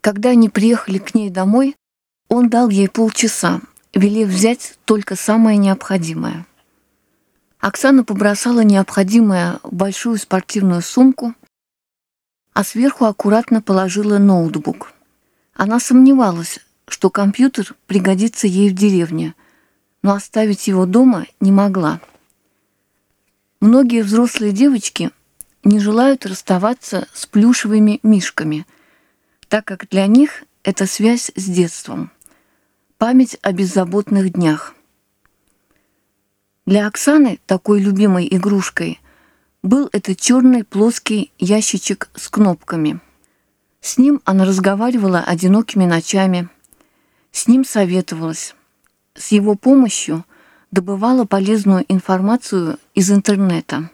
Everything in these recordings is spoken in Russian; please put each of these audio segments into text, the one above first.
Когда они приехали к ней домой, он дал ей полчаса, велев взять только самое необходимое. Оксана побросала необходимое в большую спортивную сумку, а сверху аккуратно положила ноутбук. Она сомневалась, что компьютер пригодится ей в деревне, но оставить его дома не могла. Многие взрослые девочки не желают расставаться с плюшевыми мишками, так как для них это связь с детством, память о беззаботных днях. Для Оксаны такой любимой игрушкой был этот черный плоский ящичек с кнопками. С ним она разговаривала одинокими ночами, с ним советовалась, с его помощью добывала полезную информацию из интернета.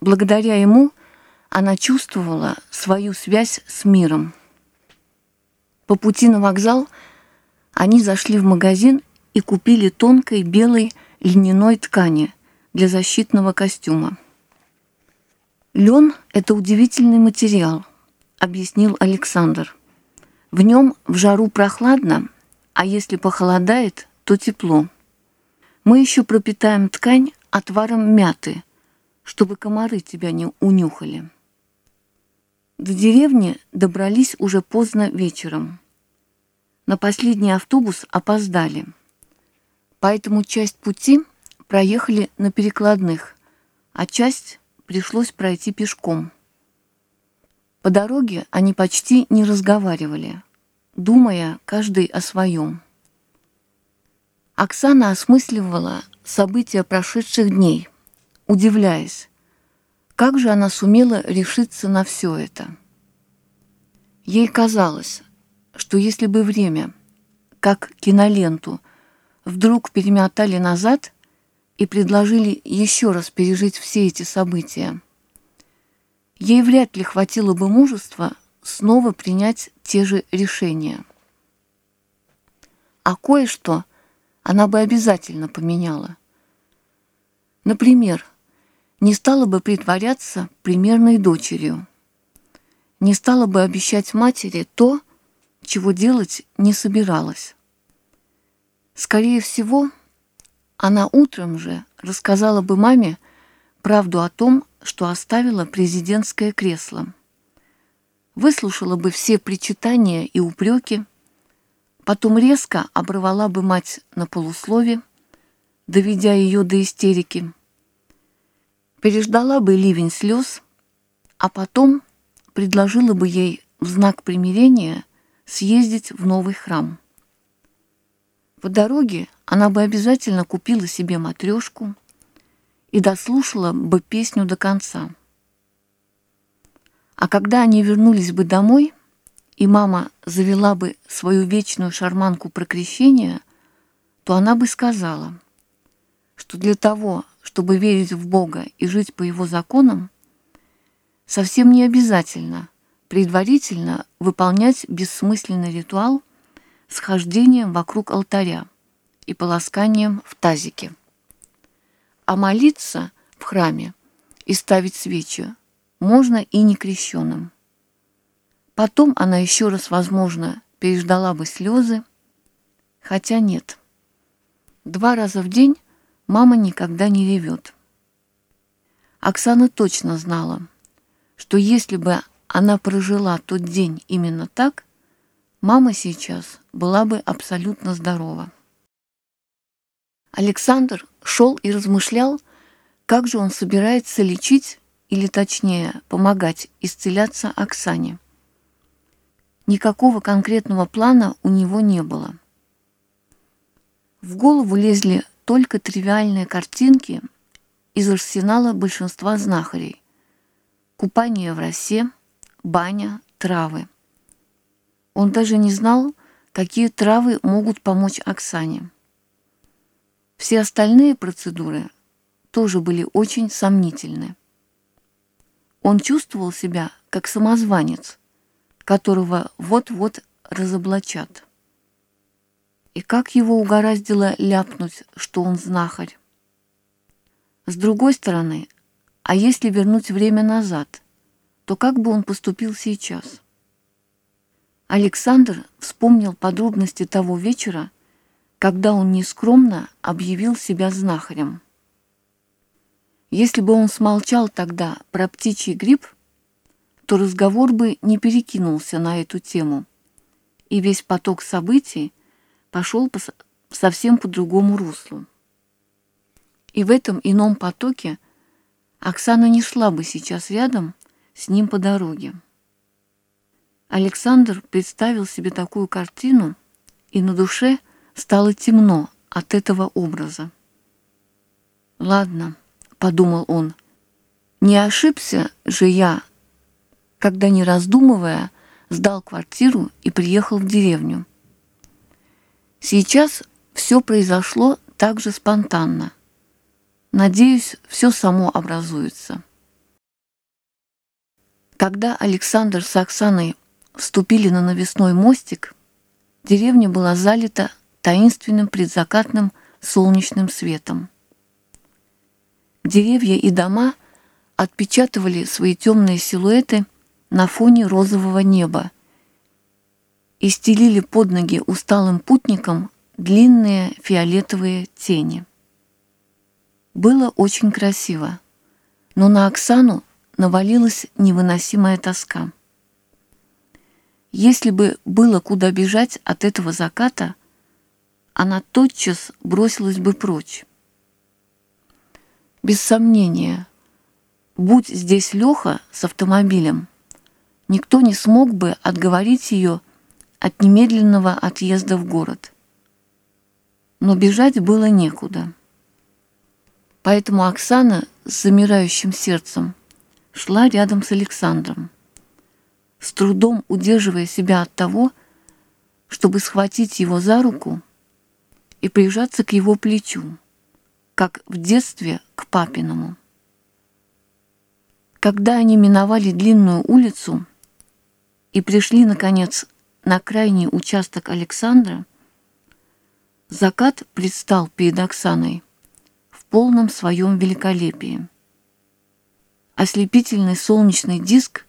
Благодаря ему она чувствовала свою связь с миром. По пути на вокзал они зашли в магазин и купили тонкой белой льняной ткани для защитного костюма. Лен – это удивительный материал, объяснил Александр. В нем в жару прохладно, а если похолодает, то тепло. Мы еще пропитаем ткань отваром мяты, чтобы комары тебя не унюхали. До деревни добрались уже поздно вечером. На последний автобус опоздали. Поэтому часть пути проехали на перекладных, а часть пришлось пройти пешком. По дороге они почти не разговаривали, думая каждый о своем. Оксана осмысливала события прошедших дней, удивляясь, как же она сумела решиться на все это. Ей казалось, что если бы время, как киноленту, вдруг перемотали назад и предложили еще раз пережить все эти события, ей вряд ли хватило бы мужества снова принять те же решения. А кое-что – она бы обязательно поменяла. Например, не стала бы притворяться примерной дочерью, не стала бы обещать матери то, чего делать не собиралась. Скорее всего, она утром же рассказала бы маме правду о том, что оставила президентское кресло. Выслушала бы все причитания и упреки, Потом резко оборвала бы мать на полуслове, доведя ее до истерики. Переждала бы ливень слез, а потом предложила бы ей в знак примирения съездить в новый храм. По дороге она бы обязательно купила себе матрешку и дослушала бы песню до конца. А когда они вернулись бы домой – и мама завела бы свою вечную шарманку про крещение, то она бы сказала, что для того, чтобы верить в Бога и жить по Его законам, совсем не обязательно предварительно выполнять бессмысленный ритуал с хождением вокруг алтаря и полосканием в тазике. А молиться в храме и ставить свечи можно и не крещенным. Потом она еще раз, возможно, переждала бы слезы, хотя нет. Два раза в день мама никогда не ревет. Оксана точно знала, что если бы она прожила тот день именно так, мама сейчас была бы абсолютно здорова. Александр шел и размышлял, как же он собирается лечить, или точнее, помогать исцеляться Оксане. Никакого конкретного плана у него не было. В голову лезли только тривиальные картинки из арсенала большинства знахарей. Купание в росе, баня, травы. Он даже не знал, какие травы могут помочь Оксане. Все остальные процедуры тоже были очень сомнительны. Он чувствовал себя как самозванец, которого вот-вот разоблачат. И как его угораздило ляпнуть, что он знахарь? С другой стороны, а если вернуть время назад, то как бы он поступил сейчас? Александр вспомнил подробности того вечера, когда он нескромно объявил себя знахарем. Если бы он смолчал тогда про птичий гриб, то разговор бы не перекинулся на эту тему, и весь поток событий пошел по совсем по другому руслу. И в этом ином потоке Оксана не шла бы сейчас рядом с ним по дороге. Александр представил себе такую картину, и на душе стало темно от этого образа. «Ладно», — подумал он, — «не ошибся же я, когда, не раздумывая, сдал квартиру и приехал в деревню. Сейчас все произошло так же спонтанно. Надеюсь, все само образуется. Когда Александр с Оксаной вступили на навесной мостик, деревня была залита таинственным предзакатным солнечным светом. Деревья и дома отпечатывали свои темные силуэты на фоне розового неба и стелили под ноги усталым путникам длинные фиолетовые тени. Было очень красиво, но на Оксану навалилась невыносимая тоска. Если бы было куда бежать от этого заката, она тотчас бросилась бы прочь. Без сомнения, будь здесь Леха с автомобилем, никто не смог бы отговорить ее от немедленного отъезда в город. Но бежать было некуда. Поэтому Оксана с замирающим сердцем шла рядом с Александром, с трудом удерживая себя от того, чтобы схватить его за руку и прижаться к его плечу, как в детстве к папиному. Когда они миновали длинную улицу и пришли, наконец, на крайний участок Александра, закат предстал перед Оксаной в полном своем великолепии. Ослепительный солнечный диск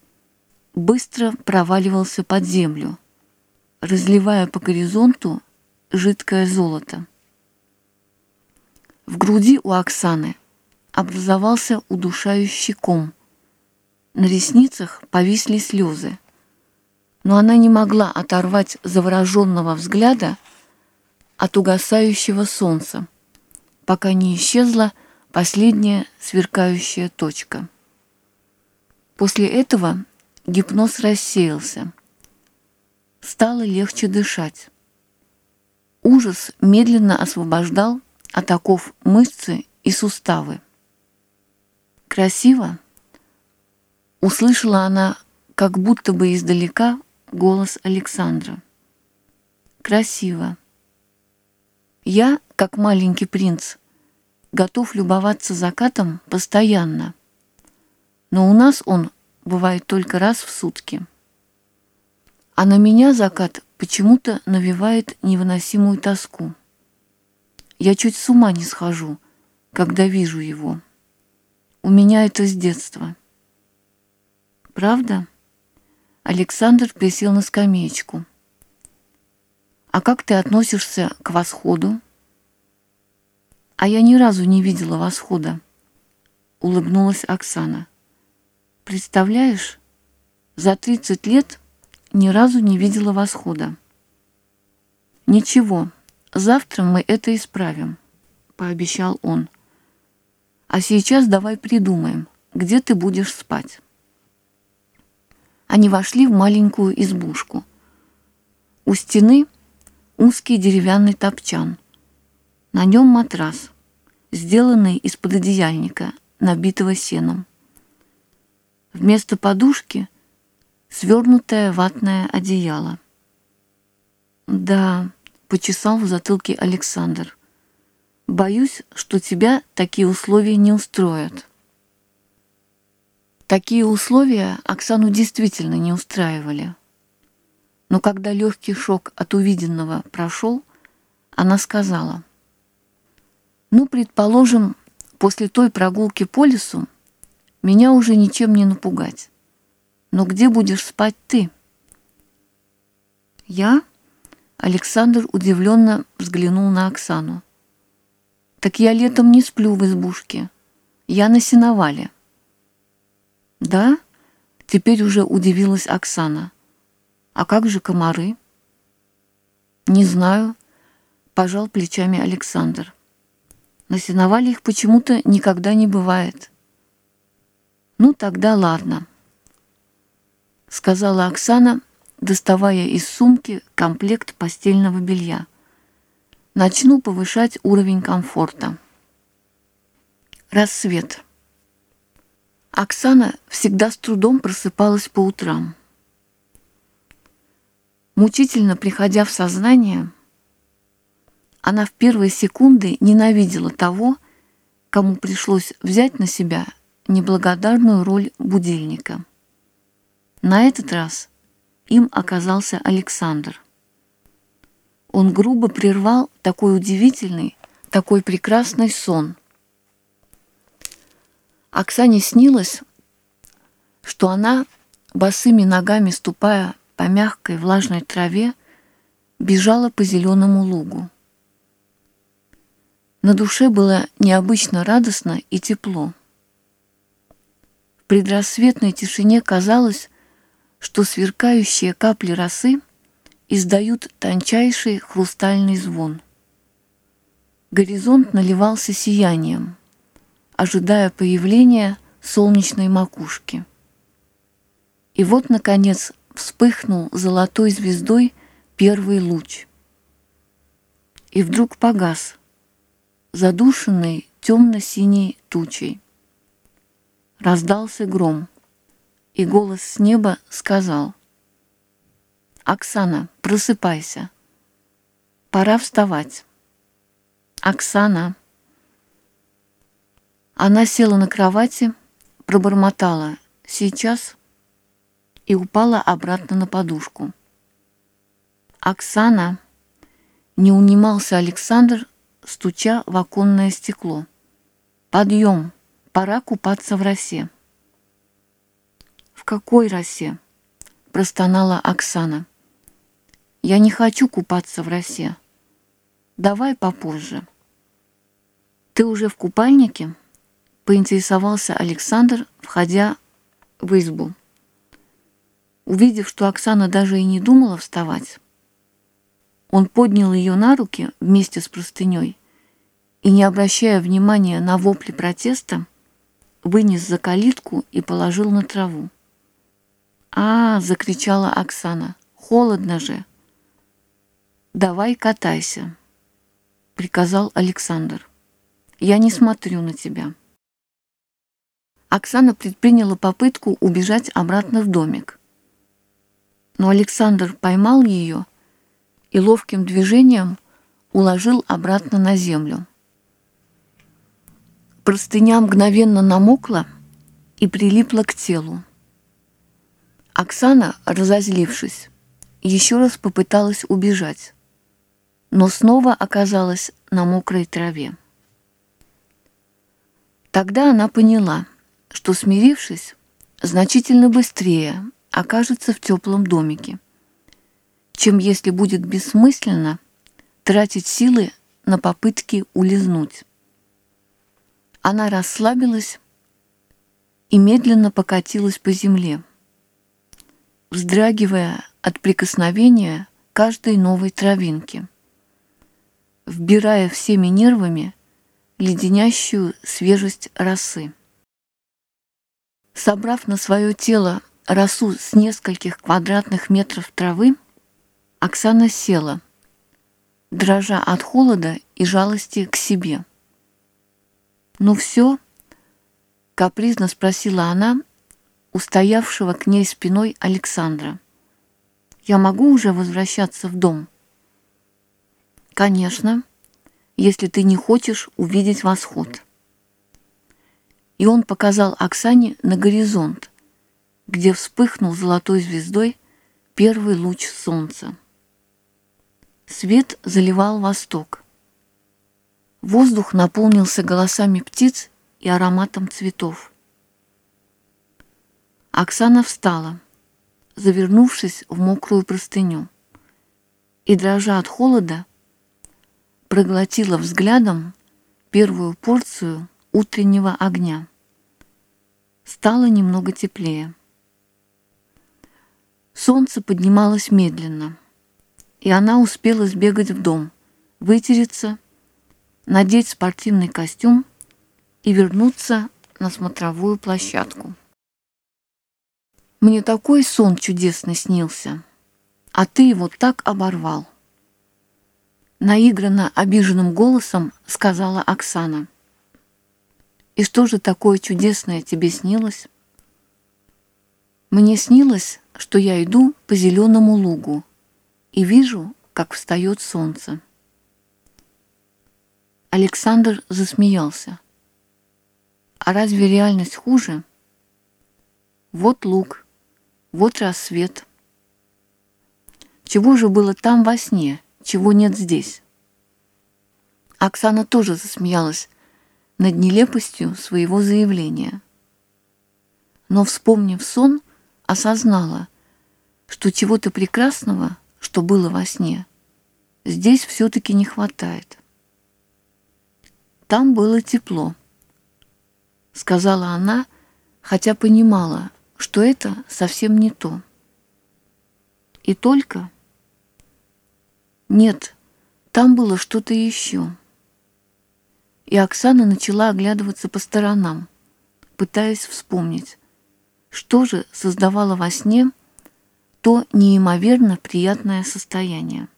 быстро проваливался под землю, разливая по горизонту жидкое золото. В груди у Оксаны образовался удушающий ком. На ресницах повисли слезы но она не могла оторвать завороженного взгляда от угасающего солнца, пока не исчезла последняя сверкающая точка. После этого гипноз рассеялся. Стало легче дышать. Ужас медленно освобождал от оков мышцы и суставы. «Красиво?» Услышала она, как будто бы издалека, голос Александра. Красиво. Я, как маленький принц, готов любоваться закатом постоянно. Но у нас он бывает только раз в сутки. А на меня закат почему-то навевает невыносимую тоску. Я чуть с ума не схожу, когда вижу его. У меня это с детства. Правда? Александр присел на скамеечку. «А как ты относишься к восходу?» «А я ни разу не видела восхода», — улыбнулась Оксана. «Представляешь, за 30 лет ни разу не видела восхода». «Ничего, завтра мы это исправим», — пообещал он. «А сейчас давай придумаем, где ты будешь спать». Они вошли в маленькую избушку. У стены узкий деревянный топчан. На нем матрас, сделанный из пододеяльника, набитого сеном. Вместо подушки свернутое ватное одеяло. «Да», — почесал в затылке Александр, — «боюсь, что тебя такие условия не устроят». Такие условия Оксану действительно не устраивали. Но когда легкий шок от увиденного прошел, она сказала, «Ну, предположим, после той прогулки по лесу меня уже ничем не напугать. Но где будешь спать ты?» Я? Александр удивленно взглянул на Оксану. Так я летом не сплю в избушке. Я на сеновале. Да? Теперь уже удивилась Оксана. А как же комары? Не знаю, пожал плечами Александр. На сеновале их почему-то никогда не бывает. Ну тогда ладно, сказала Оксана, доставая из сумки комплект постельного белья. Начну повышать уровень комфорта. Рассвет. Оксана всегда с трудом просыпалась по утрам. Мучительно приходя в сознание, она в первые секунды ненавидела того, кому пришлось взять на себя неблагодарную роль будильника. На этот раз им оказался Александр. Он грубо прервал такой удивительный, такой прекрасный сон. Оксане снилось, что она, босыми ногами ступая по мягкой влажной траве, бежала по зеленому лугу. На душе было необычно радостно и тепло. Предрассветной тишине казалось, что сверкающие капли росы издают тончайший хрустальный звон. Горизонт наливался сиянием, ожидая появления солнечной макушки. И вот, наконец, вспыхнул золотой звездой первый луч. И вдруг погас, задушенный темно-синей тучей. Раздался гром — и голос с неба сказал «Оксана, просыпайся, пора вставать». «Оксана». Она села на кровати, пробормотала «сейчас» и упала обратно на подушку. «Оксана!» — не унимался Александр, стуча в оконное стекло. «Подъем! Пора купаться в росе!» «В какой росе?» – простонала Оксана. «Я не хочу купаться в росе. Давай попозже». «Ты уже в купальнике?» – поинтересовался Александр, входя в избу. Увидев, что Оксана даже и не думала вставать, он поднял ее на руки вместе с простыней и, не обращая внимания на вопли протеста, вынес за калитку и положил на траву. «А!» — закричала Оксана. «Холодно же!» «Давай катайся», — приказал Александр. «Я не смотрю на тебя». Оксана предприняла попытку убежать обратно в домик. Но Александр поймал ее и ловким движением уложил обратно на землю. Простыня мгновенно намокла и прилипла к телу. Оксана, разозлившись, еще раз попыталась убежать, но снова оказалась на мокрой траве. Тогда она поняла, что, смирившись, значительно быстрее окажется в теплом домике, чем если будет бессмысленно тратить силы на попытки улизнуть. Она расслабилась и медленно покатилась по земле вздрагивая от прикосновения каждой новой травинки, вбирая всеми нервами леденящую свежесть росы. Собрав на свое тело росу с нескольких квадратных метров травы, Оксана села, дрожа от холода и жалости к себе. «Ну все?» — капризно спросила она, устоявшего к ней спиной Александра. «Я могу уже возвращаться в дом?» «Конечно, если ты не хочешь увидеть восход». И он показал Оксане на горизонт, где вспыхнул золотой звездой первый луч солнца. Свет заливал восток. Воздух наполнился голосами птиц и ароматом цветов. Оксана встала, завернувшись в мокрую простыню, и, дрожа от холода, проглотила взглядом первую порцию утреннего огня. Стало немного теплее. Солнце поднималось медленно, и она успела сбегать в дом, вытереться, надеть спортивный костюм и вернуться на смотровую площадку. Мне такой сон чудесный снился, а ты его так оборвал. Наигранно обиженным голосом сказала Оксана. И что же такое чудесное тебе снилось? Мне снилось, что я иду по зеленому лугу и вижу, как встает солнце. Александр засмеялся. А разве реальность хуже? Вот луг, вот рассвет. Чего же было там во сне, чего нет здесь? Оксана тоже засмеялась над нелепостью своего заявления. Но, вспомнив сон, осознала, что чего-то прекрасного, что было во сне, здесь все-таки не хватает. Там было тепло, сказала она, хотя понимала, что это совсем не то. И только... Нет, там было что-то еще. И Оксана начала оглядываться по сторонам, пытаясь вспомнить, что же создавало во сне то неимоверно приятное состояние.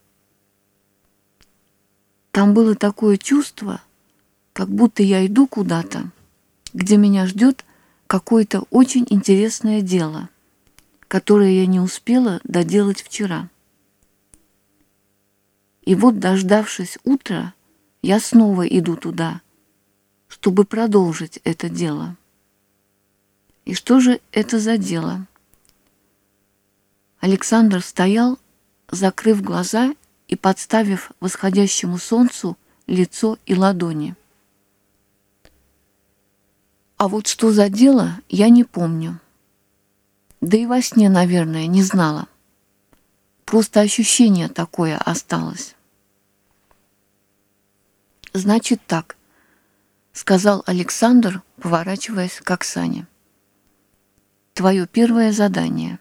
Там было такое чувство, как будто я иду куда-то, где меня ждет какое-то очень интересное дело, которое я не успела доделать вчера. И вот, дождавшись утра, я снова иду туда, чтобы продолжить это дело. И что же это за дело? Александр стоял, закрыв глаза и подставив восходящему солнцу лицо и ладони. А вот что за дело, я не помню. Да и во сне, наверное, не знала. Просто ощущение такое осталось. «Значит так», — сказал Александр, поворачиваясь к Оксане твое первое задание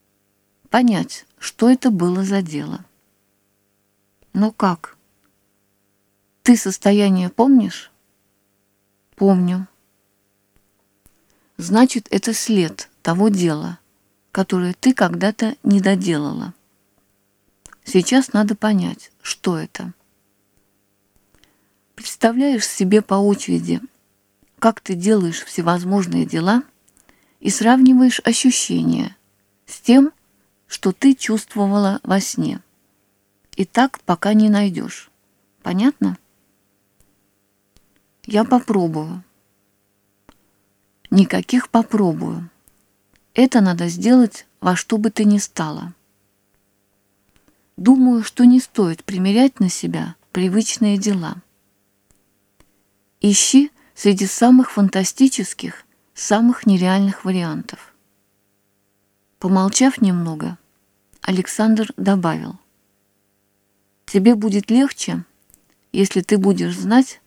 — понять, что это было за дело. Ну как? Ты состояние помнишь? Помню. Значит, это след того дела, которое ты когда-то не доделала. Сейчас надо понять, что это. Представляешь себе по очереди, как ты делаешь всевозможные дела — и сравниваешь ощущения с тем, что ты чувствовала во сне. И так пока не найдешь. Понятно? Я попробую. Никаких попробую. Это надо сделать во что бы ты ни стало. Думаю, что не стоит примерять на себя привычные дела. Ищи среди самых фантастических самых нереальных вариантов. Помолчав немного, Александр добавил, «Тебе будет легче, если ты будешь знать,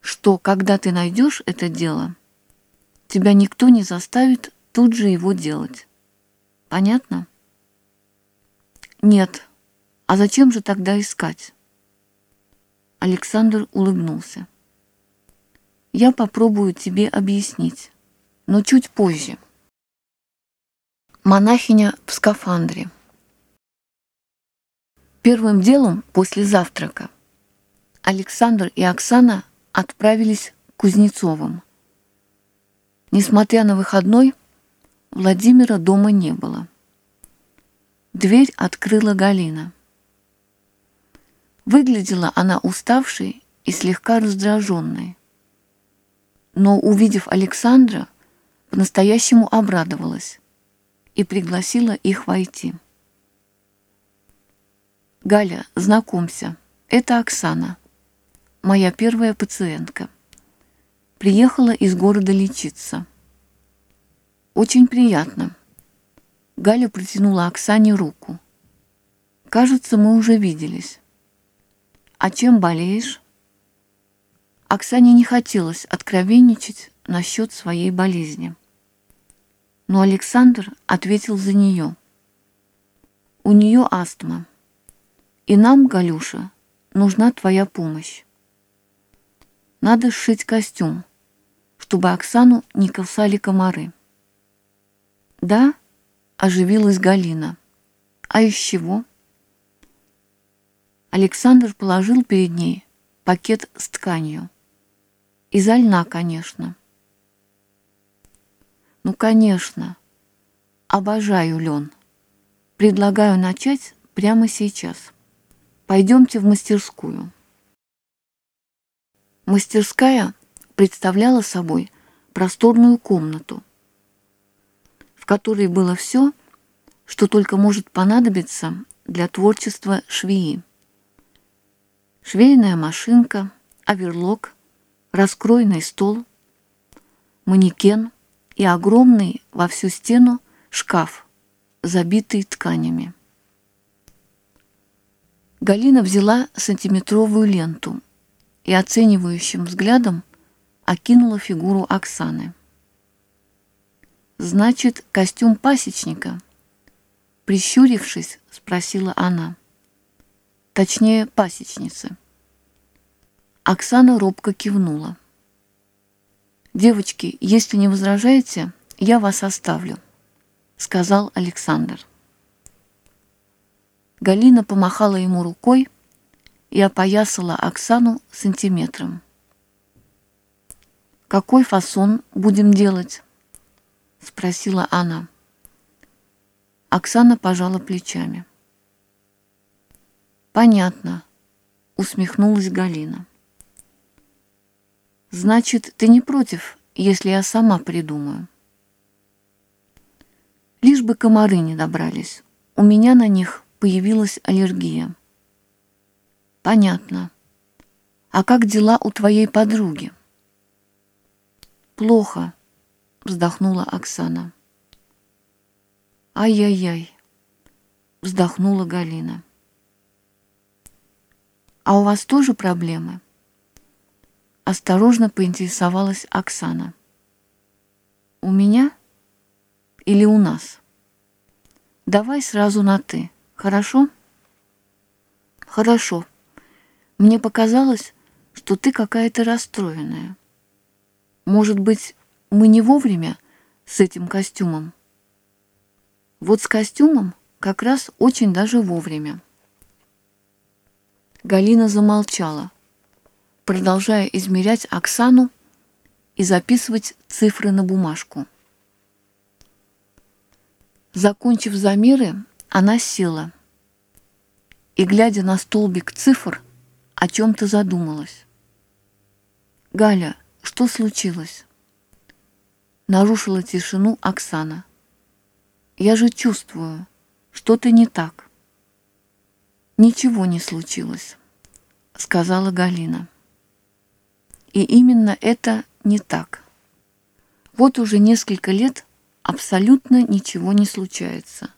что, когда ты найдешь это дело, тебя никто не заставит тут же его делать. Понятно? Нет. А зачем же тогда искать? Александр улыбнулся. Я попробую тебе объяснить но чуть позже. Монахиня в скафандре. Первым делом после завтрака Александр и Оксана отправились к Кузнецовым. Несмотря на выходной, Владимира дома не было. Дверь открыла Галина. Выглядела она уставшей и слегка раздраженной. Но, увидев Александра, по-настоящему обрадовалась и пригласила их войти. «Галя, знакомься, это Оксана, моя первая пациентка. Приехала из города лечиться. Очень приятно». Галя протянула Оксане руку. Кажется, мы уже виделись. А чем болеешь? Оксане не хотелось откровенничать насчет своей болезни. Но Александр ответил за нее. У нее астма. И нам, Галюша, нужна твоя помощь. Надо сшить костюм, чтобы Оксану не касали комары. Да, оживилась Галина. А из чего? Александр положил перед ней пакет с тканью. Изо льна, конечно. Ну, конечно. Обожаю лен. Предлагаю начать прямо сейчас. Пойдемте в мастерскую. Мастерская представляла собой просторную комнату, в которой было все, что только может понадобиться для творчества швеи. Швейная машинка, оверлок, раскройный стол, манекен и огромный во всю стену шкаф, забитый тканями. Галина взяла сантиметровую ленту и оценивающим взглядом окинула фигуру Оксаны. «Значит, костюм пасечника?» Прищурившись, спросила она. Точнее, пасечницы. Оксана робко кивнула. «Девочки, если не возражаете, я вас оставлю», — сказал Александр. Галина помахала ему рукой и опоясала Оксану сантиметром. «Какой фасон будем делать?» — спросила она. Оксана пожала плечами. «Понятно», — усмехнулась Галина. «Значит, ты не против, если я сама придумаю?» Лишь бы комары не добрались. У меня на них появилась аллергия. Понятно. А как дела у твоей подруги? Плохо, вздохнула Оксана. Ай-яй-яй, вздохнула Галина. А у вас тоже проблемы? Осторожно поинтересовалась Оксана. У меня или у нас? Давай сразу на «ты». Хорошо? Хорошо. Мне показалось, что ты какая-то расстроенная. Может быть, мы не вовремя с этим костюмом? Вот с костюмом как раз очень даже вовремя. Галина замолчала, продолжая измерять Оксану и записывать цифры на бумажку. Закончив замеры, она села и, глядя на столбик цифр, о чем-то задумалась. «Галя, что случилось?» Нарушила тишину Оксана. «Я же чувствую, что-то не так». «Ничего не случилось», — сказала Галина. И именно это не так. Вот уже несколько лет абсолютно ничего не случается.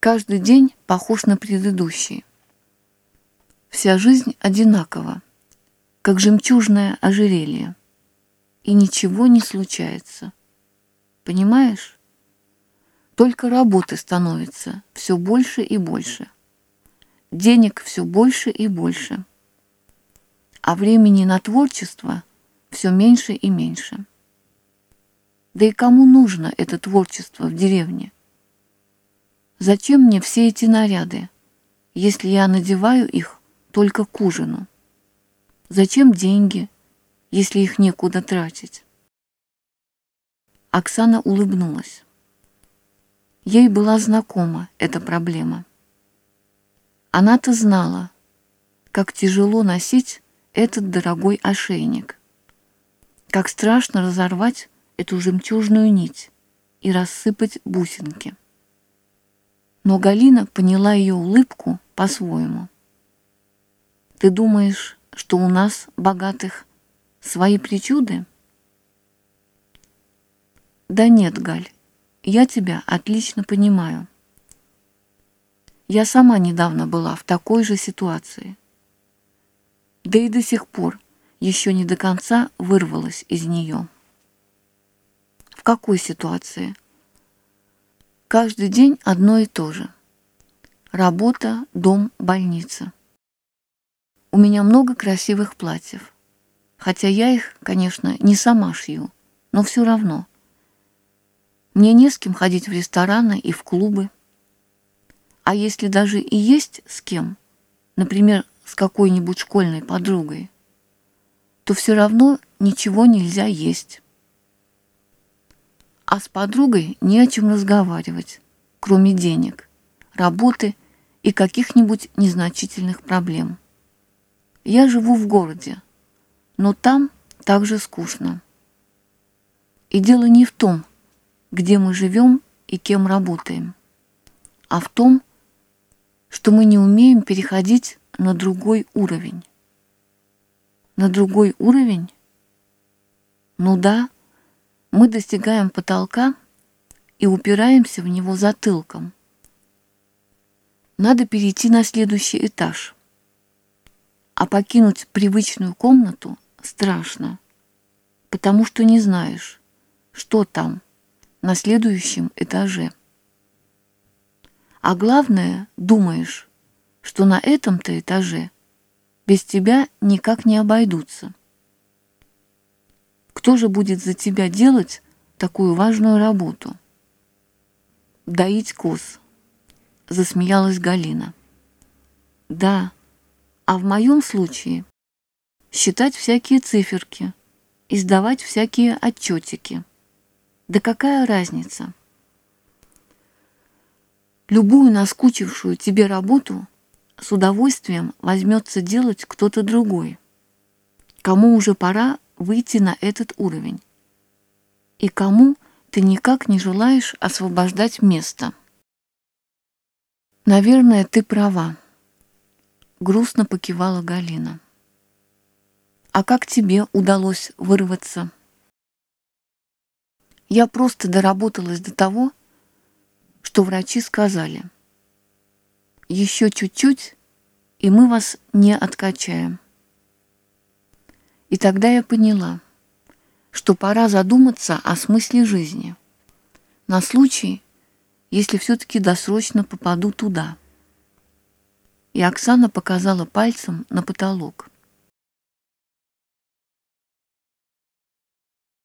Каждый день похож на предыдущий. Вся жизнь одинакова, как жемчужное ожерелье. И ничего не случается. Понимаешь? Только работы становится все больше и больше. Денег все больше и больше. А времени на творчество все меньше и меньше. Да и кому нужно это творчество в деревне? Зачем мне все эти наряды, если я надеваю их только к ужину? Зачем деньги, если их некуда тратить? Оксана улыбнулась. Ей была знакома эта проблема. Она-то знала, как тяжело носить этот дорогой ошейник, как страшно разорвать эту жемчужную нить и рассыпать бусинки но Галина поняла ее улыбку по-своему. «Ты думаешь, что у нас, богатых, свои причуды?» «Да нет, Галь, я тебя отлично понимаю. Я сама недавно была в такой же ситуации. Да и до сих пор еще не до конца вырвалась из нее. В какой ситуации? Каждый день одно и то же. Работа, дом, больница. У меня много красивых платьев. Хотя я их, конечно, не сама шью, но все равно. Мне не с кем ходить в рестораны и в клубы. А если даже и есть с кем, например, с какой-нибудь школьной подругой, то все равно ничего нельзя есть. А с подругой не о чем разговаривать, кроме денег, работы и каких-нибудь незначительных проблем. Я живу в городе, но там также скучно. И дело не в том, где мы живем и кем работаем, а в том, что мы не умеем переходить на другой уровень. На другой уровень? Ну да, мы достигаем потолка и упираемся в него затылком. Надо перейти на следующий этаж. А покинуть привычную комнату страшно, потому что не знаешь, что там, на следующем этаже. А главное, думаешь, что на этом-то этаже без тебя никак не обойдутся. Кто же будет за тебя делать такую важную работу? Доить коз, засмеялась Галина. Да, а в моем случае считать всякие циферки, издавать всякие отчетики. Да какая разница? Любую наскучившую тебе работу с удовольствием возьмется делать кто-то другой, кому уже пора выйти на этот уровень, и кому ты никак не желаешь освобождать место. Наверное, ты права, грустно покивала Галина. А как тебе удалось вырваться? Я просто доработалась до того, что врачи сказали. Еще чуть-чуть, и мы вас не откачаем. И тогда я поняла, что пора задуматься о смысле жизни, на случай, если все-таки досрочно попаду туда. И Оксана показала пальцем на потолок.